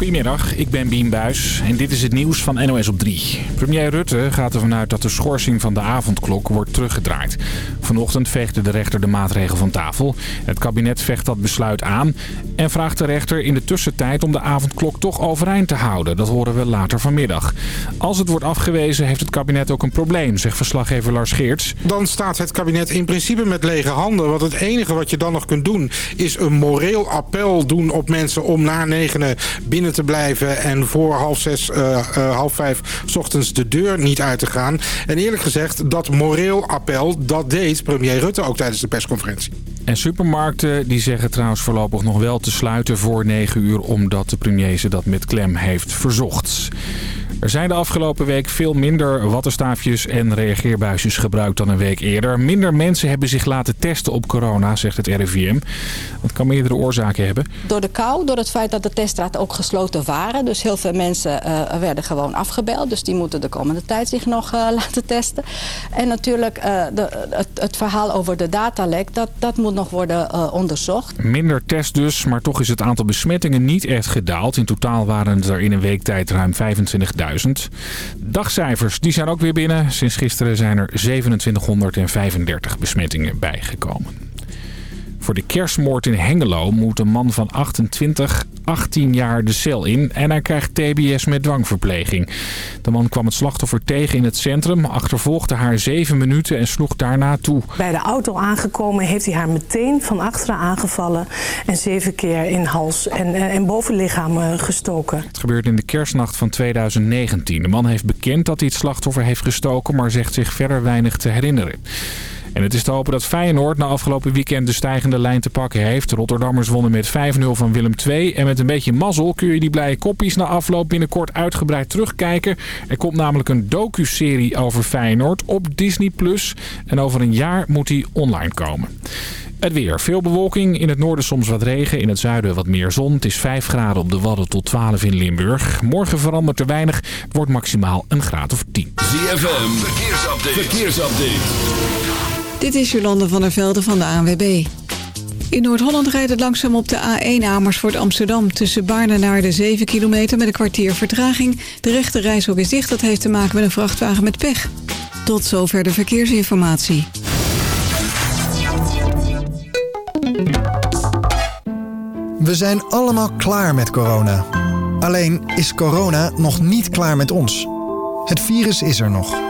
Goedemiddag, ik ben Bien Buis en dit is het nieuws van NOS op 3. Premier Rutte gaat ervan uit dat de schorsing van de avondklok wordt teruggedraaid. Vanochtend veegde de rechter de maatregel van tafel. Het kabinet vecht dat besluit aan en vraagt de rechter in de tussentijd om de avondklok toch overeind te houden. Dat horen we later vanmiddag. Als het wordt afgewezen heeft het kabinet ook een probleem, zegt verslaggever Lars Geerts. Dan staat het kabinet in principe met lege handen. Want het enige wat je dan nog kunt doen is een moreel appel doen op mensen om na negenen binnen te blijven en voor half zes, uh, uh, half vijf s ochtends de deur niet uit te gaan. En eerlijk gezegd, dat moreel appel, dat deed premier Rutte ook tijdens de persconferentie. En supermarkten die zeggen trouwens voorlopig nog wel te sluiten voor 9 uur... omdat de premier ze dat met klem heeft verzocht. Er zijn de afgelopen week veel minder wattenstaafjes en reageerbuisjes gebruikt dan een week eerder. Minder mensen hebben zich laten testen op corona, zegt het RIVM. Dat kan meerdere oorzaken hebben. Door de kou, door het feit dat de teststraten ook gesloten waren. Dus heel veel mensen uh, werden gewoon afgebeld. Dus die moeten de komende tijd zich nog uh, laten testen. En natuurlijk uh, de, het, het, verhaal over de datalek, dat, dat moet nog worden onderzocht. Minder test dus, maar toch is het aantal besmettingen niet echt gedaald. In totaal waren het er in een week tijd ruim 25.000. Dagcijfers die zijn ook weer binnen. Sinds gisteren zijn er 2735 besmettingen bijgekomen. Voor de kerstmoord in Hengelo moet een man van 28 18 jaar de cel in en hij krijgt TBS met dwangverpleging. De man kwam het slachtoffer tegen in het centrum, achtervolgde haar 7 minuten en sloeg daarna toe. Bij de auto aangekomen heeft hij haar meteen van achteren aangevallen en zeven keer in hals en, en bovenlichaam gestoken. Het gebeurt in de kerstnacht van 2019. De man heeft bekend dat hij het slachtoffer heeft gestoken, maar zegt zich verder weinig te herinneren. En het is te hopen dat Feyenoord na afgelopen weekend de stijgende lijn te pakken heeft. Rotterdammers wonnen met 5-0 van Willem II. En met een beetje mazzel kun je die blije koppies na afloop binnenkort uitgebreid terugkijken. Er komt namelijk een docu-serie over Feyenoord op Disney+. En over een jaar moet die online komen. Het weer. Veel bewolking. In het noorden soms wat regen. In het zuiden wat meer zon. Het is 5 graden op de Wadden tot 12 in Limburg. Morgen verandert er weinig. Wordt maximaal een graad of 10. ZFM. Verkeersupdate. Verkeersupdate. Dit is Jolande van der Velde van de ANWB. In Noord-Holland rijdt het langzaam op de A1 Amersfoort Amsterdam... tussen Baarne naar de 7 kilometer met een kwartier vertraging. De rechte is dicht, dat heeft te maken met een vrachtwagen met pech. Tot zover de verkeersinformatie. We zijn allemaal klaar met corona. Alleen is corona nog niet klaar met ons. Het virus is er nog...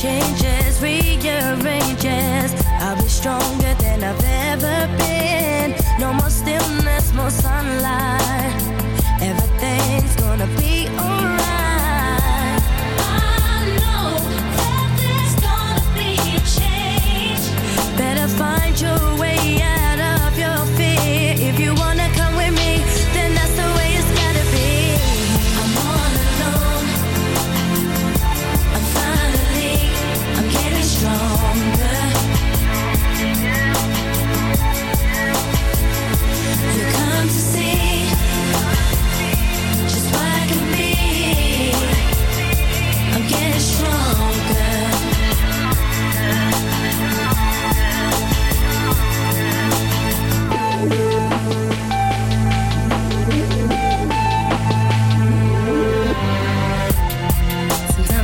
Changes, rearranges, I'll be stronger than I've ever been. No more stillness, more sunlight.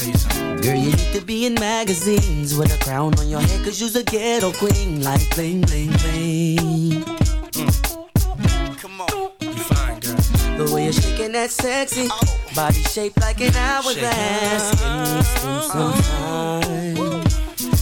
tell you something. Girl, you need to be in magazines with a crown on your head, cause you's a ghetto queen, like bling, bling, bling. Mm. Come on. You fine, girl. The way you're shaking that sexy body shaped like an hourglass. We spend some time?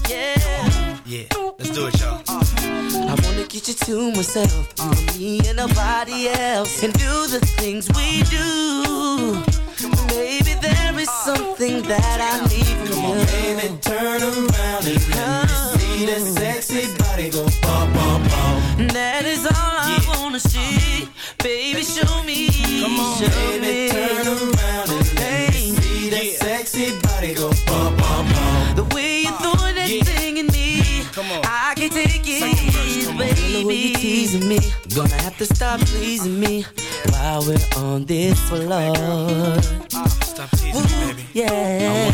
Yeah. Yeah, let's do it, y'all. I wanna get you to myself, and me and nobody else, and do the things we do. Maybe there is something that I need from you. Baby, turn around and let me see that sexy body go bum, bum, bum. That is all I wanna see. Baby, show me. Come on, show baby, me. turn around and let me see that sexy body go bum, bum, bum. The way you're throwing that thing in me, I can't take it, baby. The you're teasing me, gonna have to stop pleasing me while we're on this floor. Stop teasing me, baby. Yeah.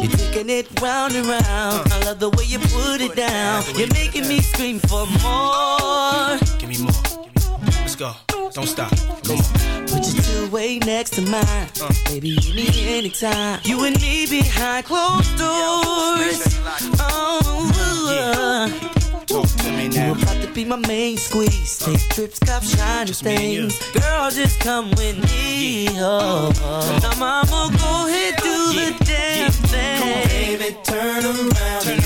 You're taking it round and round. Uh. I love the way you put it down. You're making me scream for more. Give me more. Let's go. Don't stop. Come on. Put your two way next to mine. Uh. Baby, you need anytime. You and me behind closed doors. Oh, Talk to me now. you about to be my main squeeze. Uh. Take trips, cop shiny Just things. Girl, just come with me. Oh, now mama, go ahead, do the damn thing. Come on, Baby, turn around and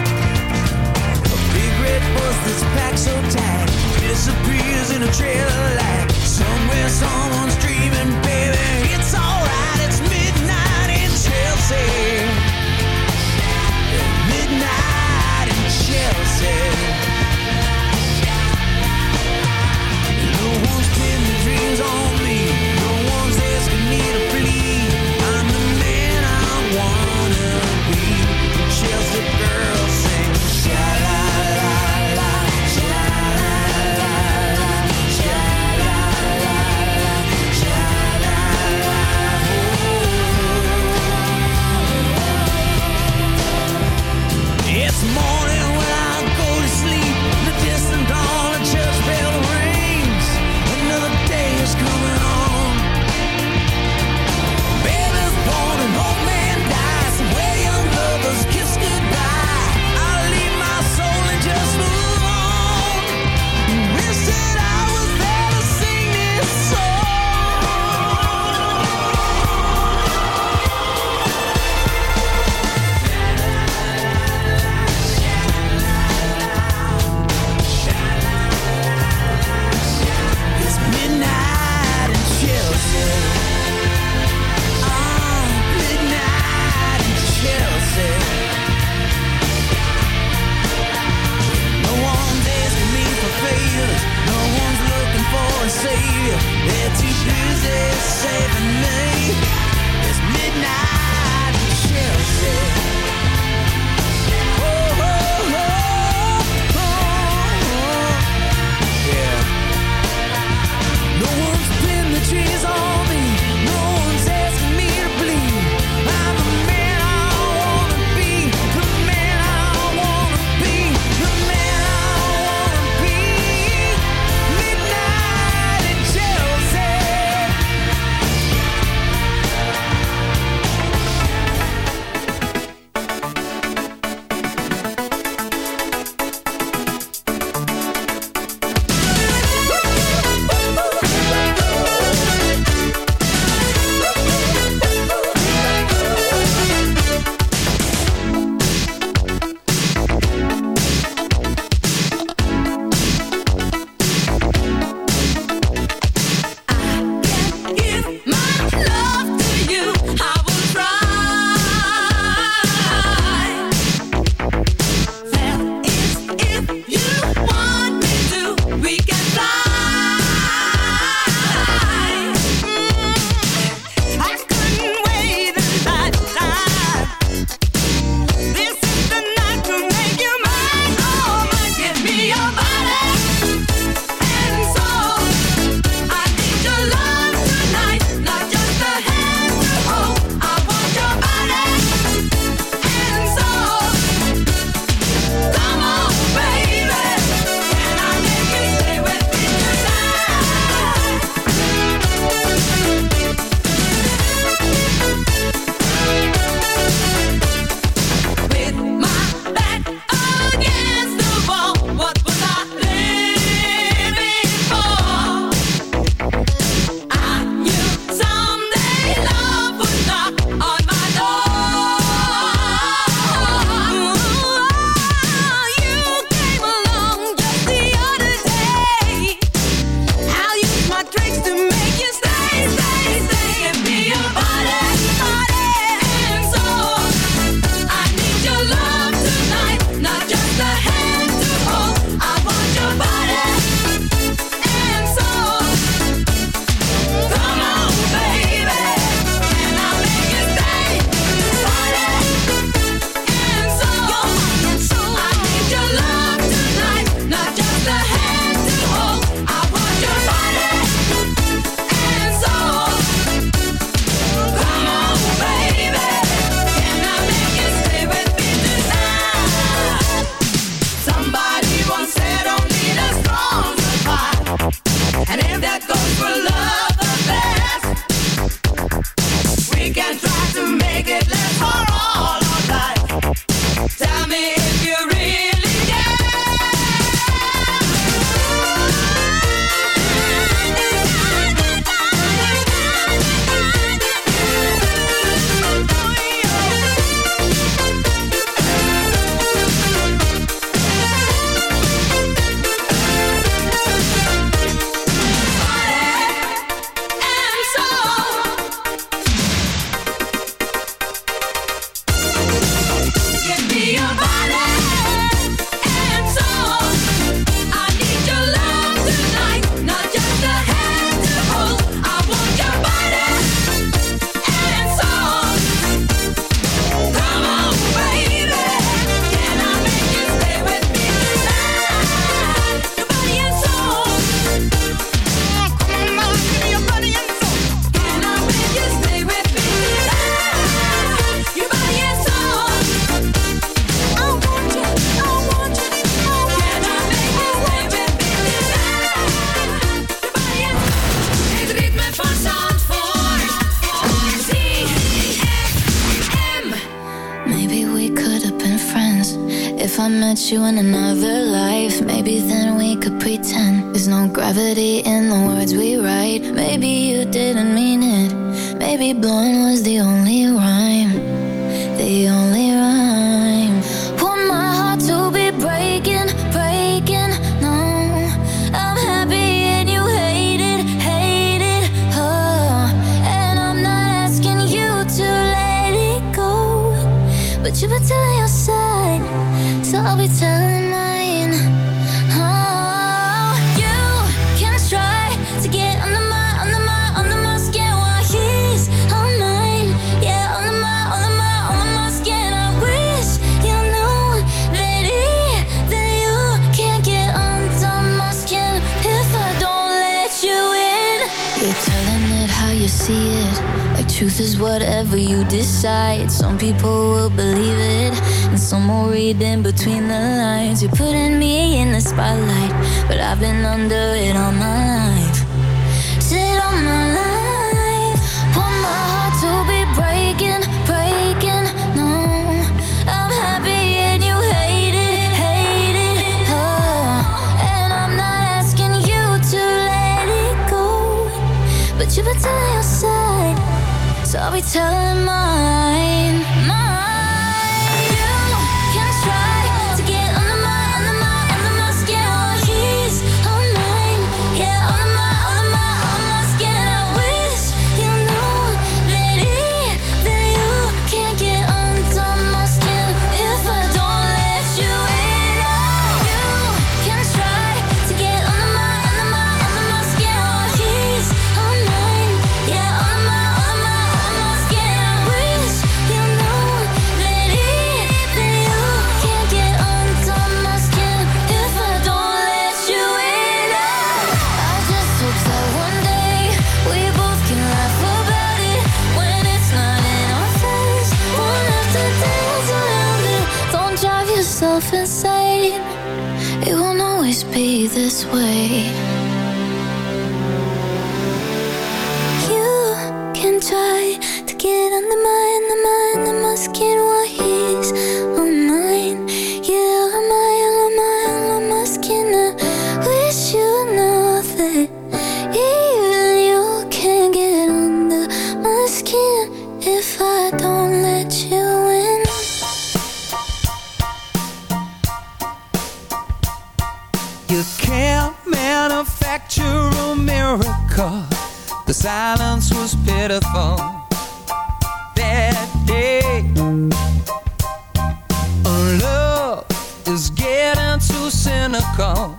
it was this pack so tight. Disappears in a trail of light. Somewhere someone's dreaming, baby. It's alright, it's midnight in Chelsea. Midnight in Chelsea. No one's pinned dreams on telling my this way. been too cynical.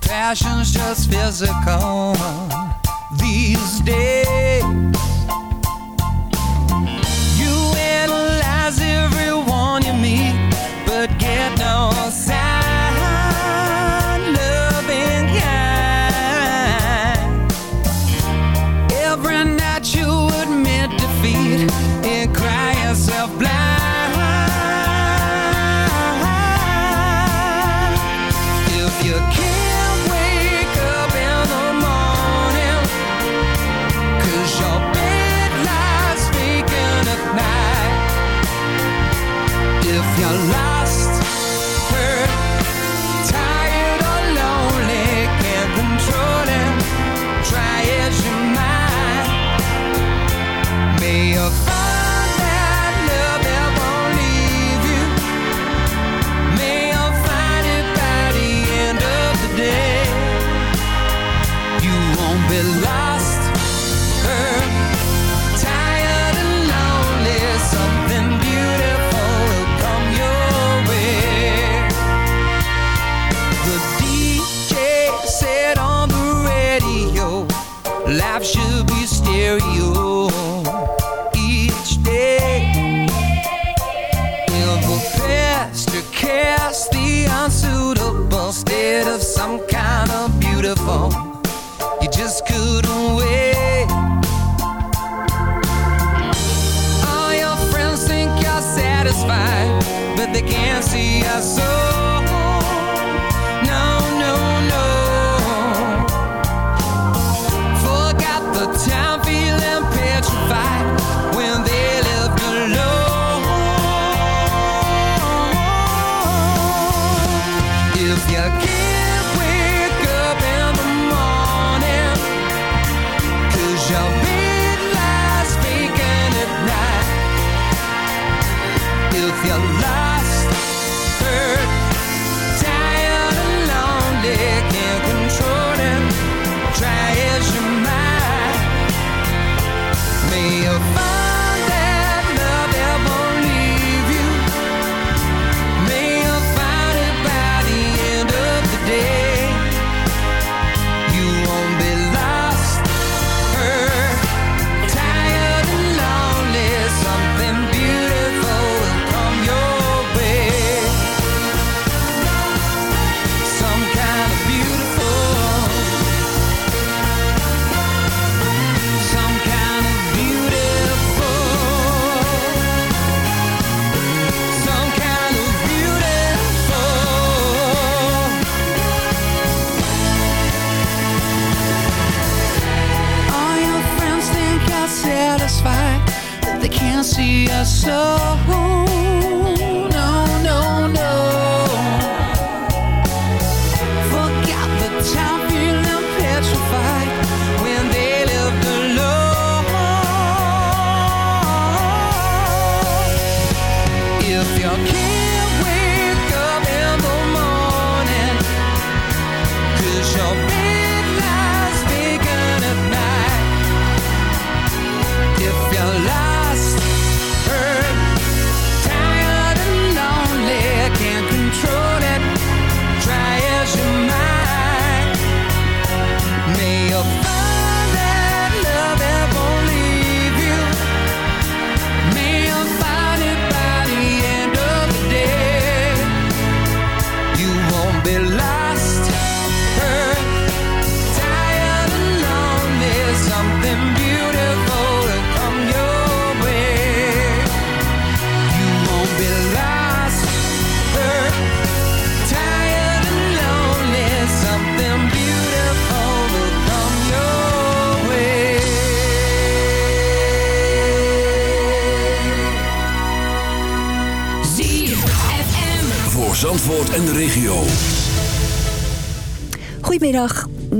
Passion's just physical these days.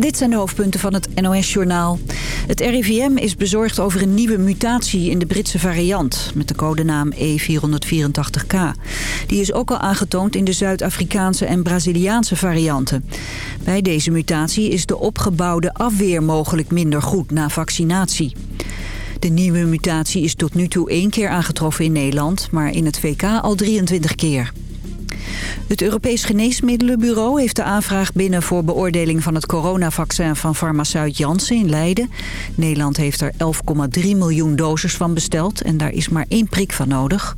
Dit zijn de hoofdpunten van het NOS-journaal. Het RIVM is bezorgd over een nieuwe mutatie in de Britse variant... met de codenaam E484K. Die is ook al aangetoond in de Zuid-Afrikaanse en Braziliaanse varianten. Bij deze mutatie is de opgebouwde afweer mogelijk minder goed na vaccinatie. De nieuwe mutatie is tot nu toe één keer aangetroffen in Nederland... maar in het VK al 23 keer. Het Europees Geneesmiddelenbureau heeft de aanvraag binnen voor beoordeling van het coronavaccin van farmaceut Janssen in Leiden. Nederland heeft er 11,3 miljoen doses van besteld en daar is maar één prik van nodig.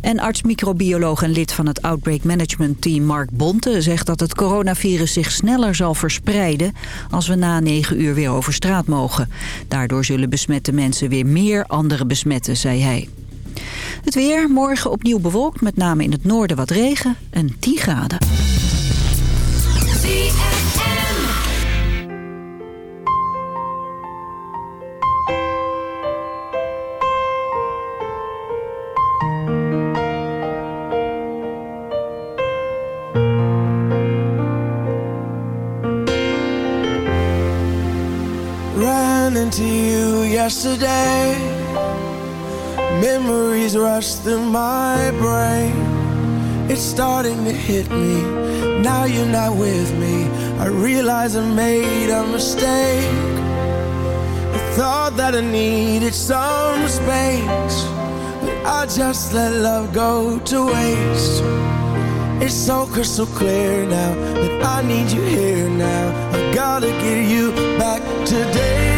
En arts-microbioloog en lid van het Outbreak Management Team Mark Bonte zegt dat het coronavirus zich sneller zal verspreiden als we na 9 uur weer over straat mogen. Daardoor zullen besmette mensen weer meer anderen besmetten, zei hij. Het weer, morgen opnieuw bewolkt, met name in het noorden wat regen en 10 graden. Yesterday. Memories rush through my brain. It's starting to hit me. Now you're not with me. I realize I made a mistake. I thought that I needed some space. But I just let love go to waste. It's so crystal clear now that I need you here now. I gotta get you back today.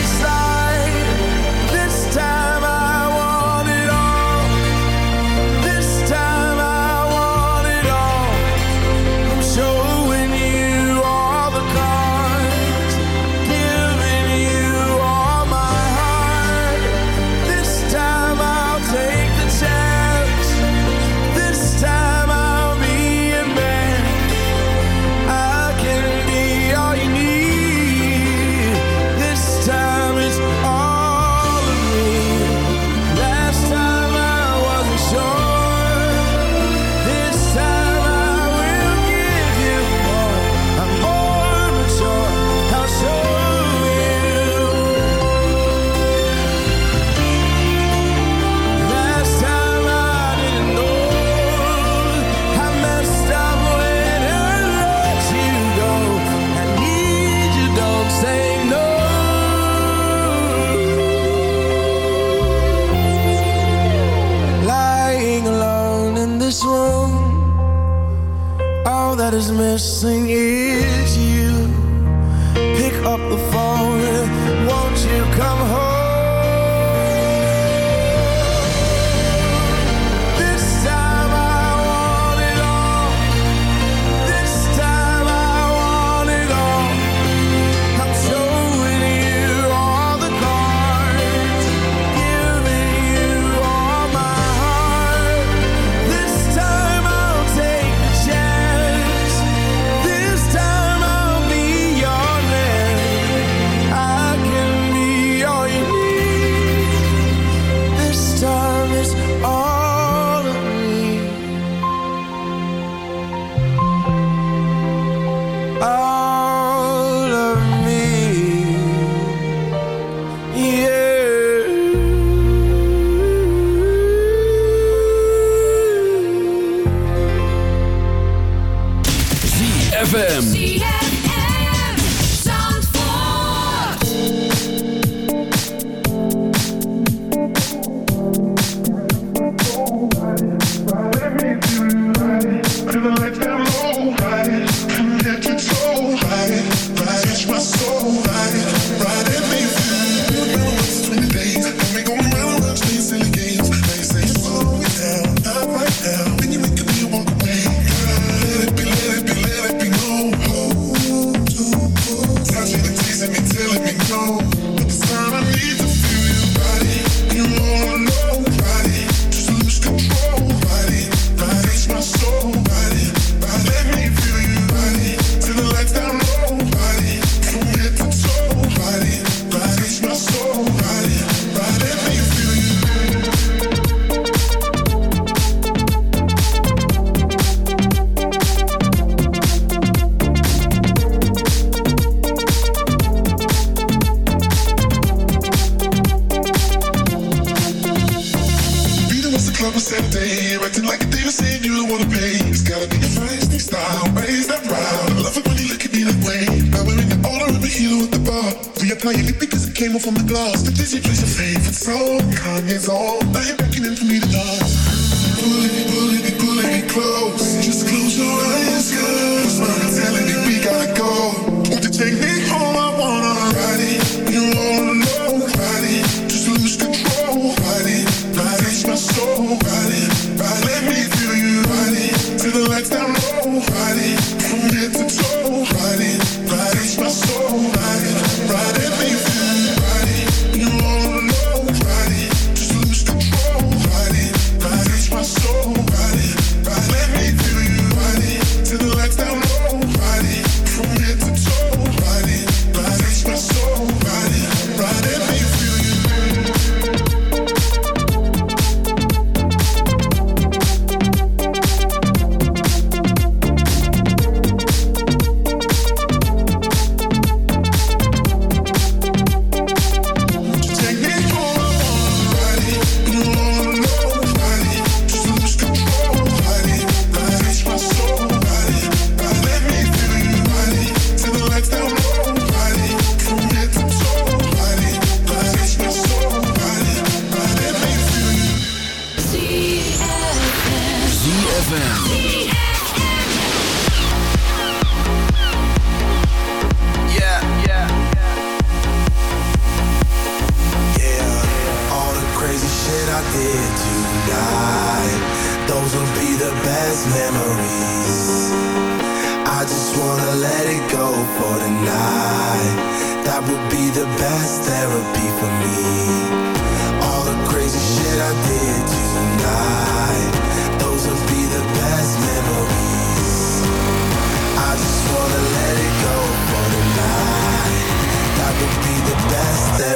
is missing is you. Pick up the phone,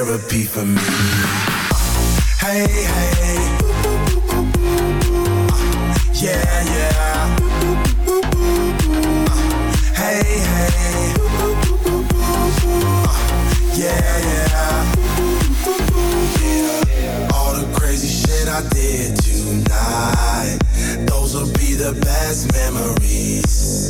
therapy for me. Hey, hey. Yeah, yeah. Hey, hey. Yeah, yeah. All the crazy shit I did tonight. Those will be the best memories.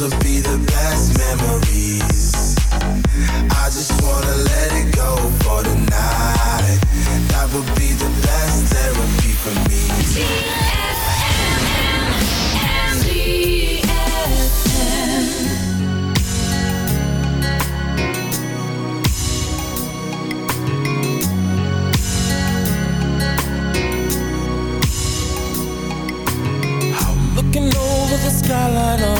Those will be the best memories. I just wanna let it go for tonight. That would be the best therapy for me. Looking over the skyline of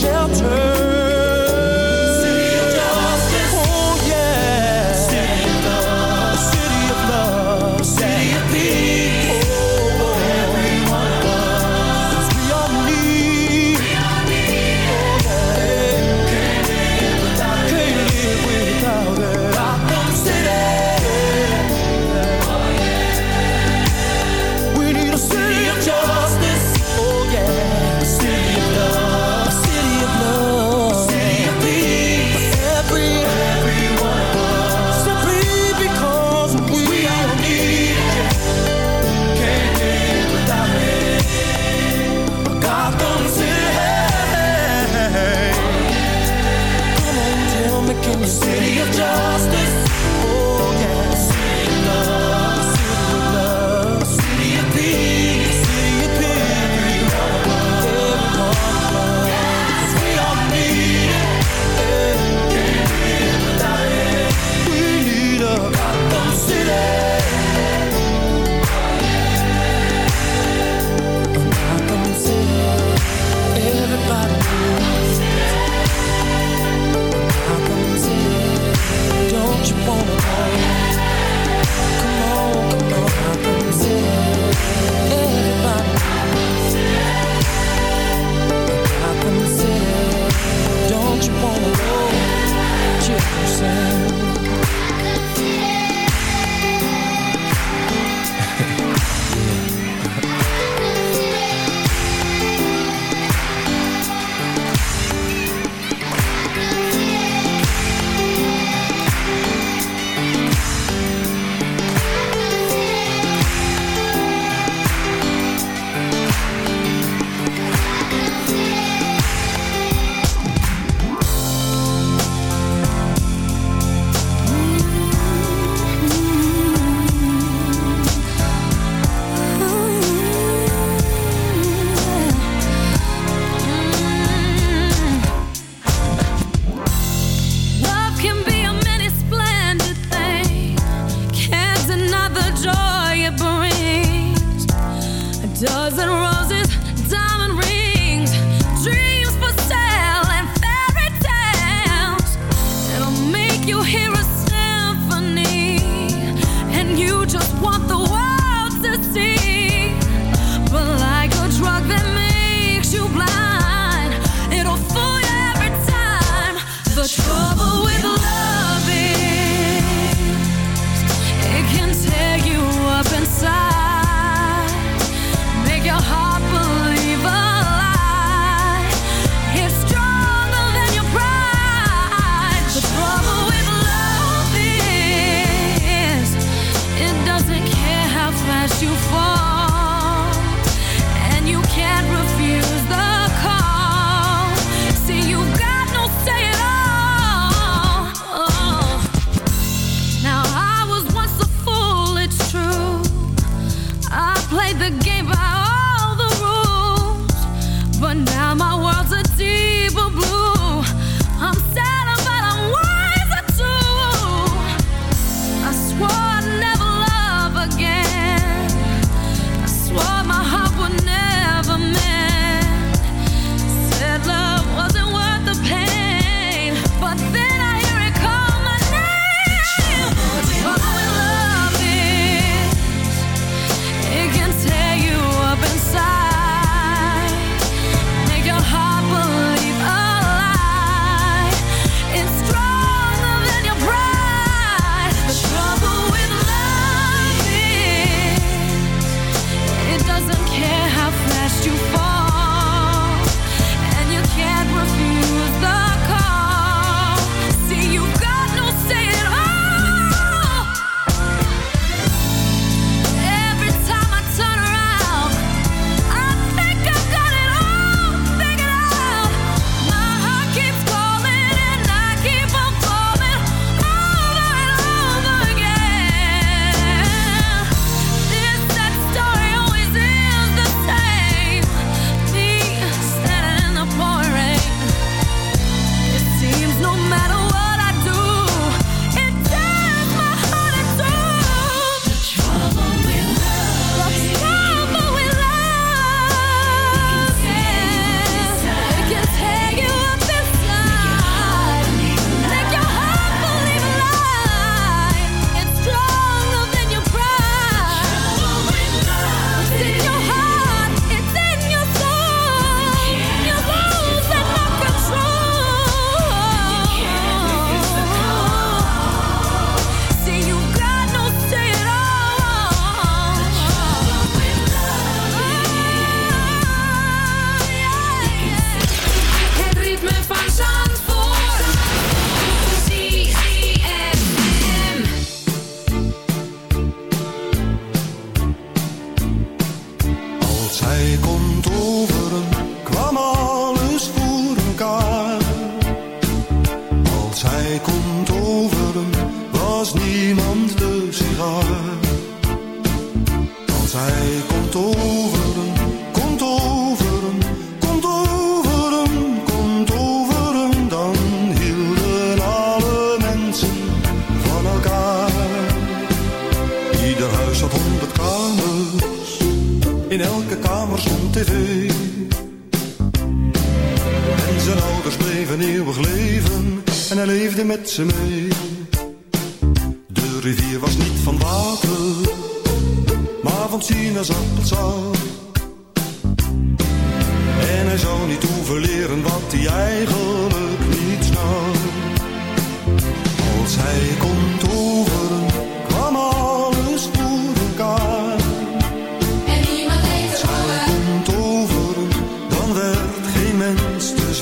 Shelter.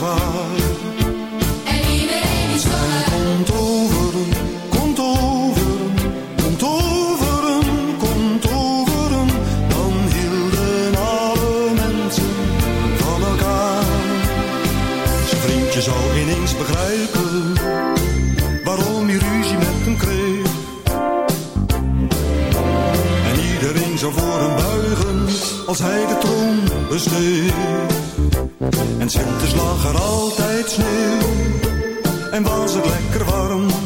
En iedereen is waar. Komt over hem, komt over hem, komt over hem, komt over. Dan hielden alle mensen van elkaar. Zijn vriendje zou ineens begrijpen waarom die ruzie met hem kreeg. En iedereen zou voor hem buigen als hij de troon besteed. En s'winters lag er altijd sneeuw. En was het lekker warm